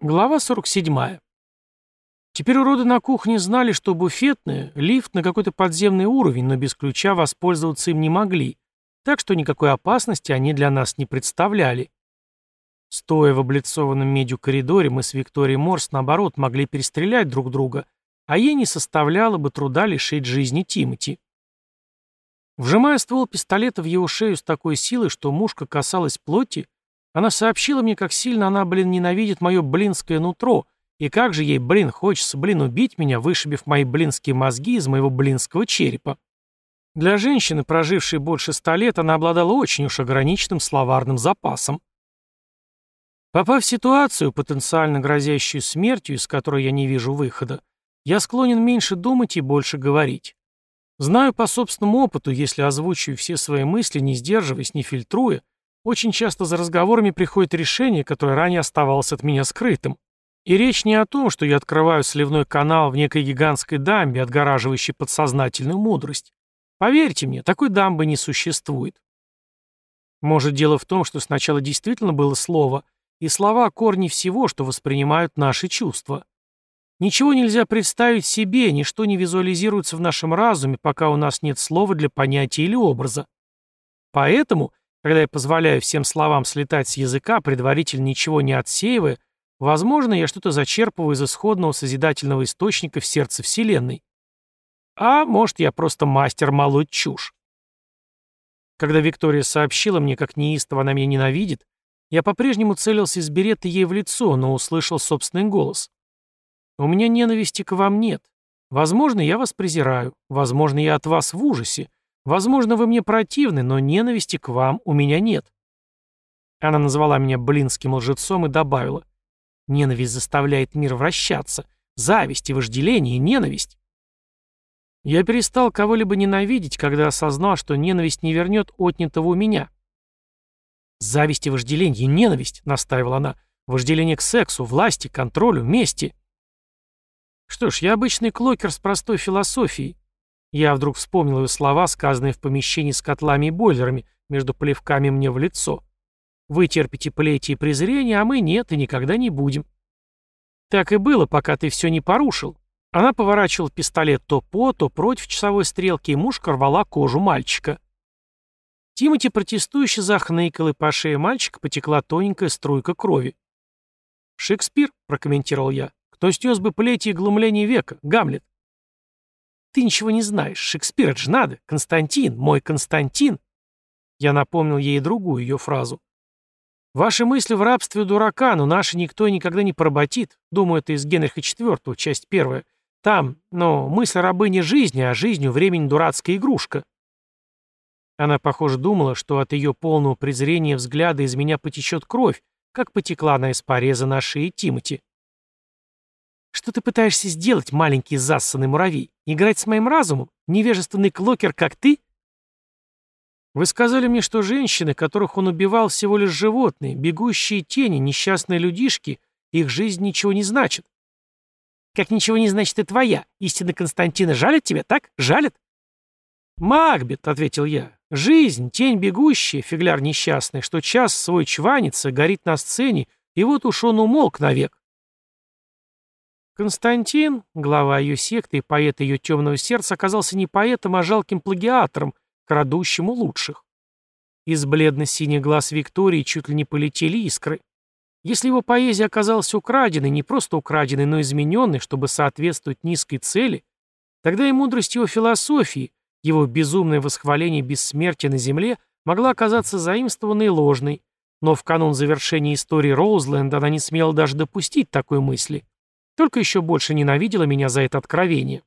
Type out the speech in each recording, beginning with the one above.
Глава 47. Теперь уроды на кухне знали, что буфетная — лифт на какой-то подземный уровень, но без ключа воспользоваться им не могли, так что никакой опасности они для нас не представляли. Стоя в облицованном медью коридоре, мы с Викторией Морс, наоборот, могли перестрелять друг друга, а ей не составляло бы труда лишить жизни Тимати. Вжимая ствол пистолета в его шею с такой силой, что мушка касалась плоти, она сообщила мне, как сильно она, блин, ненавидит мое блинское нутро, и как же ей, блин, хочется, блин, убить меня, вышибив мои блинские мозги из моего блинского черепа. Для женщины, прожившей больше ста лет, она обладала очень уж ограниченным словарным запасом. Попав в ситуацию, потенциально грозящую смертью, из которой я не вижу выхода, я склонен меньше думать и больше говорить. Знаю по собственному опыту, если озвучиваю все свои мысли, не сдерживаясь, не фильтруя, очень часто за разговорами приходит решение, которое ранее оставалось от меня скрытым. И речь не о том, что я открываю сливной канал в некой гигантской дамбе, отгораживающей подсознательную мудрость. Поверьте мне, такой дамбы не существует. Может, дело в том, что сначала действительно было слово, и слова — корни всего, что воспринимают наши чувства. Ничего нельзя представить себе, ничто не визуализируется в нашем разуме, пока у нас нет слова для понятия или образа. Поэтому когда я позволяю всем словам слетать с языка, предварительно ничего не отсеивая, возможно, я что-то зачерпываю из исходного созидательного источника в сердце Вселенной. А может, я просто мастер молоть чушь. Когда Виктория сообщила мне, как неистово она меня ненавидит, я по-прежнему целился из берета ей в лицо, но услышал собственный голос. «У меня ненависти к вам нет. Возможно, я вас презираю. Возможно, я от вас в ужасе. Возможно, вы мне противны, но ненависти к вам у меня нет. Она назвала меня блинским лжецом и добавила. Ненависть заставляет мир вращаться. Зависть и вожделение, и ненависть. Я перестал кого-либо ненавидеть, когда осознал, что ненависть не вернет отнятого у меня. «Зависть и вожделение, и ненависть», — настаивала она. «Вожделение к сексу, власти, контролю, мести». Что ж, я обычный клокер с простой философией. Я вдруг вспомнил ее слова, сказанные в помещении с котлами и бойлерами, между плевками мне в лицо. Вы терпите плети и презрение, а мы нет и никогда не будем. Так и было, пока ты все не порушил. Она поворачивала пистолет то по, то против часовой стрелки, и мушка рвала кожу мальчика. Тимати протестующе захныкал, и по шее мальчика потекла тоненькая струйка крови. «Шекспир», — прокомментировал я, — «кто снес бы плети и глумление века? Гамлет». Ты ничего не знаешь. Шекспир, это же надо. Константин, мой Константин. Я напомнил ей другую ее фразу. Ваши мысли в рабстве дурака, но наши никто и никогда не поработит. Думаю, это из Генриха IV, часть первая. Там, но мысль рабыни жизни, а жизнью времени дурацкая игрушка. Она, похоже, думала, что от ее полного презрения взгляда из меня потечет кровь, как потекла она из пореза на шее Тимати. Что ты пытаешься сделать, маленький зассанный муравей? Играть с моим разумом? Невежественный клокер, как ты? Вы сказали мне, что женщины, которых он убивал, всего лишь животные, бегущие тени, несчастные людишки, их жизнь ничего не значит. Как ничего не значит и твоя. Истина Константина жалит тебя, так? Жалит? «Макбет», — ответил я, — «жизнь, тень бегущая, фигляр несчастный, что час свой чванится, горит на сцене, и вот уж он умолк навек. Константин, глава ее секты и поэт ее темного сердца, оказался не поэтом, а жалким плагиатором, крадущим у лучших. Из бледно-синих глаз Виктории чуть ли не полетели искры. Если его поэзия оказалась украденной, не просто украденной, но измененной, чтобы соответствовать низкой цели, тогда и мудрость его философии, его безумное восхваление бессмертия на земле могла оказаться заимствованной и ложной, но в канун завершения истории Роузленда она не смела даже допустить такой мысли. Только еще больше ненавидела меня за это откровение.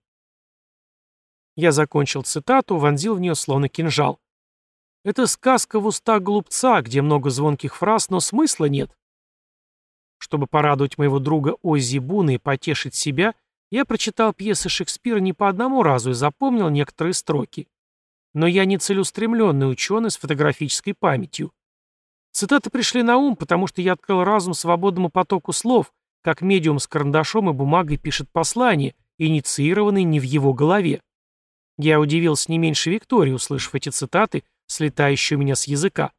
Я закончил цитату, вонзил в нее словно кинжал. Это сказка в устах глупца, где много звонких фраз, но смысла нет. Чтобы порадовать моего друга Оззи Буна и потешить себя, я прочитал пьесы Шекспира не по одному разу и запомнил некоторые строки. Но я не целеустремленный ученый с фотографической памятью. Цитаты пришли на ум, потому что я открыл разум свободному потоку слов, как медиум с карандашом и бумагой пишет послание, инициированное не в его голове. Я удивился не меньше Виктории, услышав эти цитаты, слетающие у меня с языка.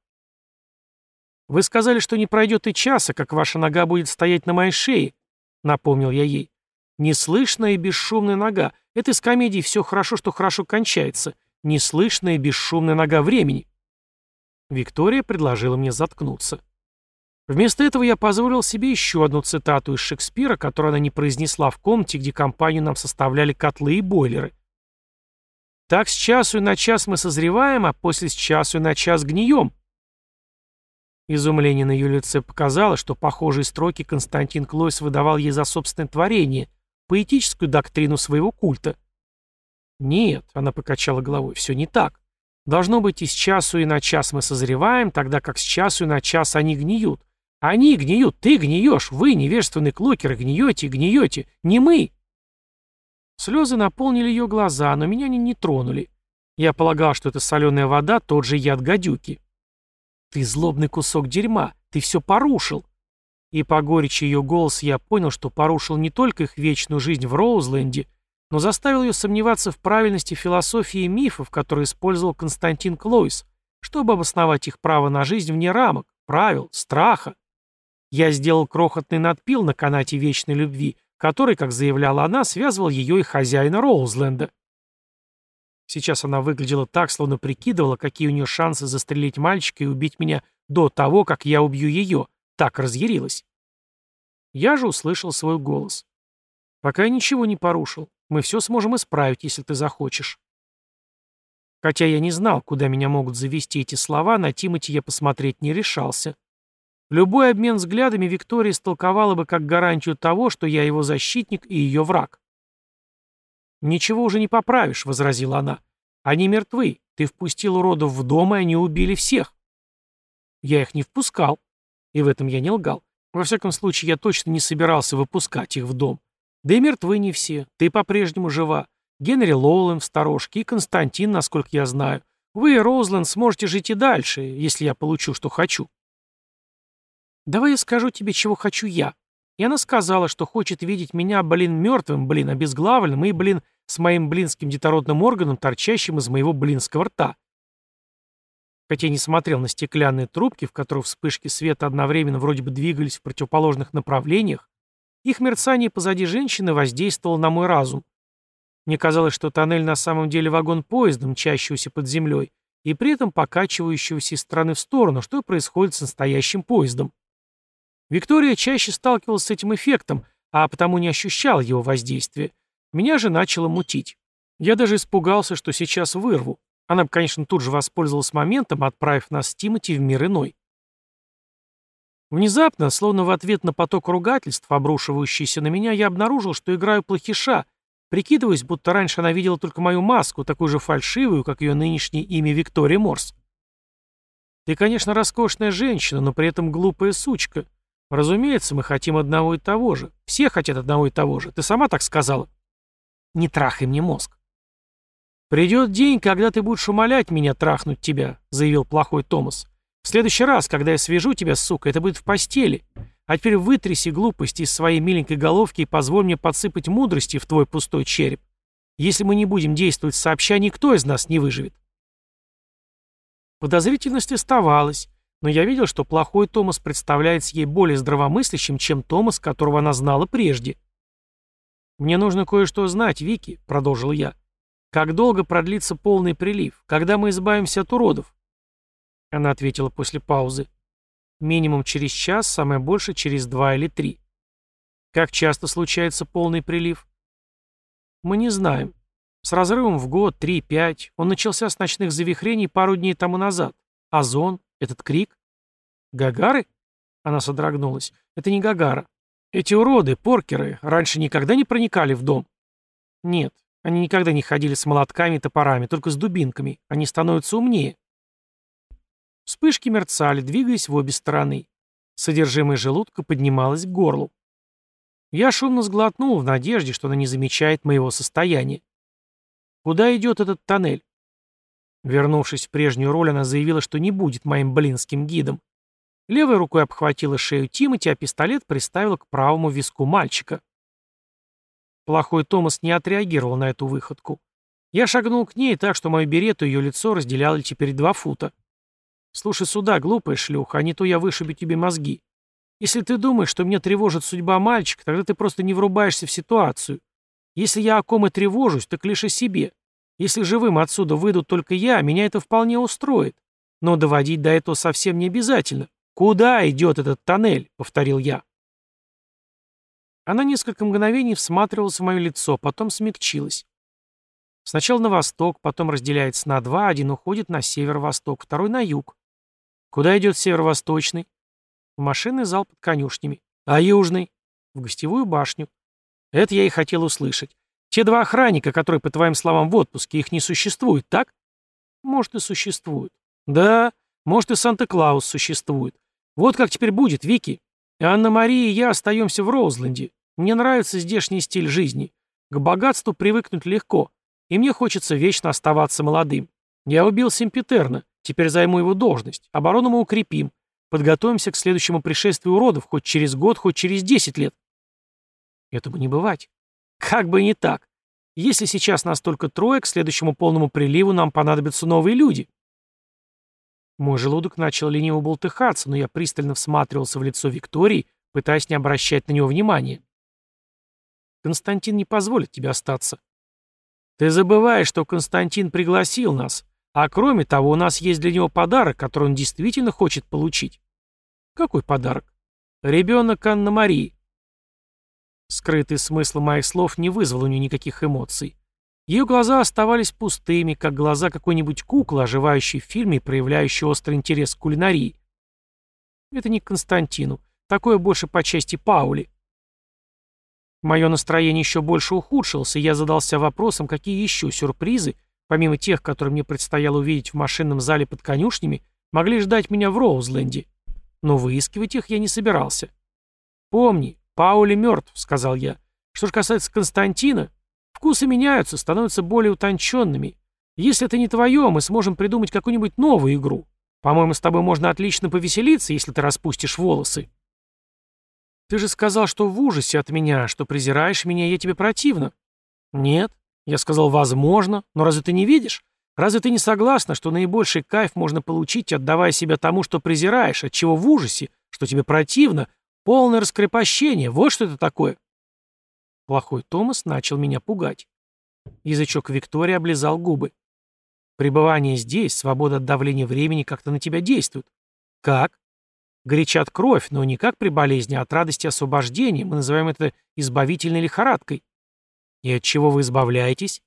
«Вы сказали, что не пройдет и часа, как ваша нога будет стоять на моей шее», — напомнил я ей. «Неслышная и бесшумная нога. Это из комедии «Все хорошо, что хорошо кончается». Неслышная и бесшумная нога времени». Виктория предложила мне заткнуться. Вместо этого я позволил себе еще одну цитату из Шекспира, которую она не произнесла в комнате, где компанию нам составляли котлы и бойлеры. «Так с часу и на час мы созреваем, а после с часу и на час гнием». Изумление на ее лице показало, что похожие строки Константин Клойс выдавал ей за собственное творение, поэтическую доктрину своего культа. «Нет», — она покачала головой, — «все не так. Должно быть, и с часу и на час мы созреваем, тогда как с часу и на час они гниют. Они гниют, ты гниешь, вы, невежественные клокеры, гниете, гниете, не мы. Слезы наполнили ее глаза, но меня они не тронули. Я полагал, что это соленая вода, тот же яд гадюки. Ты злобный кусок дерьма, ты все порушил. И по горечи ее голос я понял, что порушил не только их вечную жизнь в Роузленде, но заставил ее сомневаться в правильности философии и мифов, которые использовал Константин Клойс, чтобы обосновать их право на жизнь вне рамок, правил, страха. Я сделал крохотный надпил на канате вечной любви, который, как заявляла она, связывал ее и хозяина Роузленда. Сейчас она выглядела так, словно прикидывала, какие у нее шансы застрелить мальчика и убить меня до того, как я убью ее. Так разъярилась. Я же услышал свой голос. «Пока я ничего не порушил. Мы все сможем исправить, если ты захочешь». Хотя я не знал, куда меня могут завести эти слова, на Тимати я посмотреть не решался. Любой обмен взглядами Виктория истолковала бы как гарантию того, что я его защитник и ее враг. «Ничего уже не поправишь», — возразила она. «Они мертвы. Ты впустил уродов в дом, и они убили всех». Я их не впускал. И в этом я не лгал. Во всяком случае, я точно не собирался выпускать их в дом. Да и мертвы не все. Ты по-прежнему жива. Генри Лоулен в сторожке и Константин, насколько я знаю. Вы, Розланд, сможете жить и дальше, если я получу, что хочу. «Давай я скажу тебе, чего хочу я». И она сказала, что хочет видеть меня, блин, мертвым, блин, обезглавленным и, блин, с моим блинским детородным органом, торчащим из моего блинского рта. Хотя не смотрел на стеклянные трубки, в которых вспышки света одновременно вроде бы двигались в противоположных направлениях, их мерцание позади женщины воздействовало на мой разум. Мне казалось, что тоннель на самом деле вагон поезда, мчащегося под землей, и при этом покачивающегося из стороны в сторону, что и происходит с настоящим поездом. Виктория чаще сталкивалась с этим эффектом, а потому не ощущала его воздействия. Меня же начало мутить. Я даже испугался, что сейчас вырву. Она бы, конечно, тут же воспользовалась моментом, отправив нас с Тимати в мир иной. Внезапно, словно в ответ на поток ругательств, обрушивающийся на меня, я обнаружил, что играю плохиша, прикидываясь, будто раньше она видела только мою маску, такую же фальшивую, как ее нынешнее имя Виктория Морс. Ты, конечно, роскошная женщина, но при этом глупая сучка. Разумеется, мы хотим одного и того же. Все хотят одного и того же. Ты сама так сказала. Не трахай мне мозг. «Придет день, когда ты будешь умолять меня трахнуть тебя», — заявил плохой Томас. «В следующий раз, когда я свяжу тебя, сука, это будет в постели. А теперь вытряси глупости из своей миленькой головки и позволь мне подсыпать мудрости в твой пустой череп. Если мы не будем действовать сообща, никто из нас не выживет». Подозрительность оставалась, но я видел, что плохой Томас представляется ей более здравомыслящим, чем Томас, которого она знала прежде. «Мне нужно кое-что знать, Вики», — продолжил я. «Как долго продлится полный прилив? Когда мы избавимся от уродов?» Она ответила после паузы. «Минимум через час, самое больше через два или три». «Как часто случается полный прилив?» «Мы не знаем. С разрывом в год, три-пять. Он начался с ночных завихрений пару дней тому назад. Озон, этот крик? Гагары? Она содрогнулась. Это не Гагара. Эти уроды, поркеры, раньше никогда не проникали в дом? Нет, они никогда не ходили с молотками и топорами, только с дубинками. Они становятся умнее. Вспышки мерцали, двигаясь в обе стороны. Содержимое желудка поднималось к горлу. Я шумно сглотнул в надежде, что она не замечает моего состояния. Куда идет этот тоннель? Вернувшись в прежнюю роль, она заявила, что не будет моим блинским гидом. Левой рукой обхватила шею Тимати, а пистолет приставила к правому виску мальчика. Плохой Томас не отреагировал на эту выходку. Я шагнул к ней так, что мою берету и ее лицо разделяли теперь два фута. Слушай сюда, глупая шлюха, а не то я вышибу тебе мозги. Если ты думаешь, что меня тревожит судьба мальчика, тогда ты просто не врубаешься в ситуацию. Если я о ком и тревожусь, так лишь о себе. Если живым отсюда выйду только я, меня это вполне устроит. Но доводить до этого совсем не обязательно. «Куда идет этот тоннель?» — повторил я. Она несколько мгновений всматривалась в мое лицо, потом смягчилась. Сначала на восток, потом разделяется на два, один уходит на северо-восток, второй на юг. Куда идет северо-восточный? В машинный зал под конюшнями. А южный? В гостевую башню. Это я и хотел услышать. Те два охранника, которые, по твоим словам, в отпуске, их не существует, так? Может, и существуют. Да, может, и Санта-Клаус существует. Вот как теперь будет, Вики. Анна-Мария и я остаемся в Роузленде. Мне нравится здешний стиль жизни. К богатству привыкнуть легко. И мне хочется вечно оставаться молодым. Я убил Симпетерна, теперь займу его должность. Оборону мы укрепим. Подготовимся к следующему пришествию уродов, хоть через год, хоть через десять лет. Этому не бывать. Как бы не так. Если сейчас нас только трое, к следующему полному приливу нам понадобятся новые люди. Мой желудок начал лениво болтыхаться, но я пристально всматривался в лицо Виктории, пытаясь не обращать на него внимания. Константин не позволит тебе остаться. Ты забываешь, что Константин пригласил нас, а кроме того, у нас есть для него подарок, который он действительно хочет получить. Какой подарок? Ребенок Анна-Марии. Скрытый смысл моих слов не вызвал у нее никаких эмоций. Ее глаза оставались пустыми, как глаза какой-нибудь куклы, оживающей в фильме и проявляющей острый интерес к кулинарии. Это не Константину. Такое больше по части Паули. Мое настроение еще больше ухудшилось, и я задался вопросом, какие еще сюрпризы, помимо тех, которые мне предстояло увидеть в машинном зале под конюшнями, могли ждать меня в Роузленде. Но выискивать их я не собирался. «Помни, Паули мертв», — сказал я. «Что же касается Константина, вкусы меняются, становятся более утонченными. Если это не твое, мы сможем придумать какую-нибудь новую игру. По-моему, с тобой можно отлично повеселиться, если ты распустишь волосы». Ты же сказал, что в ужасе от меня, что презираешь меня, я тебе противно. Нет. Я сказал, возможно. Но разве ты не видишь? Разве ты не согласна, что наибольший кайф можно получить, отдавая себя тому, что презираешь, от чего в ужасе, что тебе противно, полное раскрепощение, вот что это такое? Плохой Томас начал меня пугать. Язычок Виктории облизал губы. Пребывание здесь, свобода от давления времени как-то на тебя действует. Как? Горячат кровь, но не как при болезни, а от радости освобождения. Мы называем это избавительной лихорадкой. И от чего вы избавляетесь?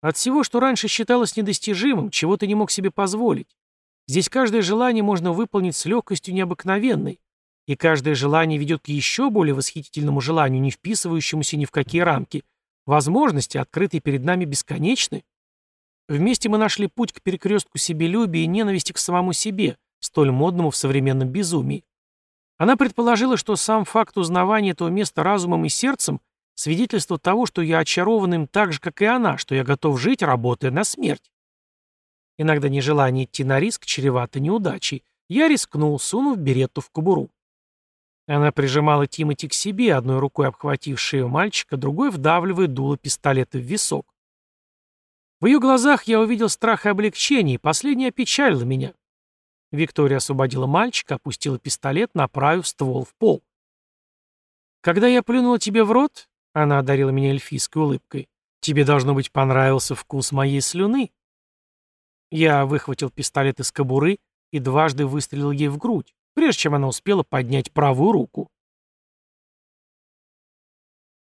От всего, что раньше считалось недостижимым, чего ты не мог себе позволить. Здесь каждое желание можно выполнить с легкостью необыкновенной. И каждое желание ведет к еще более восхитительному желанию, не вписывающемуся ни в какие рамки. Возможности, открытые перед нами, бесконечны. Вместе мы нашли путь к перекрестку себелюбия и ненависти к самому себе – столь модному в современном безумии. Она предположила, что сам факт узнавания этого места разумом и сердцем – свидетельство того, что я очарован им так же, как и она, что я готов жить, работая на смерть. Иногда нежелание идти на риск чревато неудачей. Я рискнул, сунув беретту в кобуру. Она прижимала Тимати к себе, одной рукой обхватив шею мальчика, другой вдавливая дуло пистолета в висок. В ее глазах я увидел страх и облегчение, и последнее опечалило меня. Виктория освободила мальчика, опустила пистолет, направив ствол в пол. «Когда я плюнула тебе в рот», — она одарила меня эльфийской улыбкой, «тебе, должно быть, понравился вкус моей слюны». Я выхватил пистолет из кобуры и дважды выстрелил ей в грудь, прежде чем она успела поднять правую руку.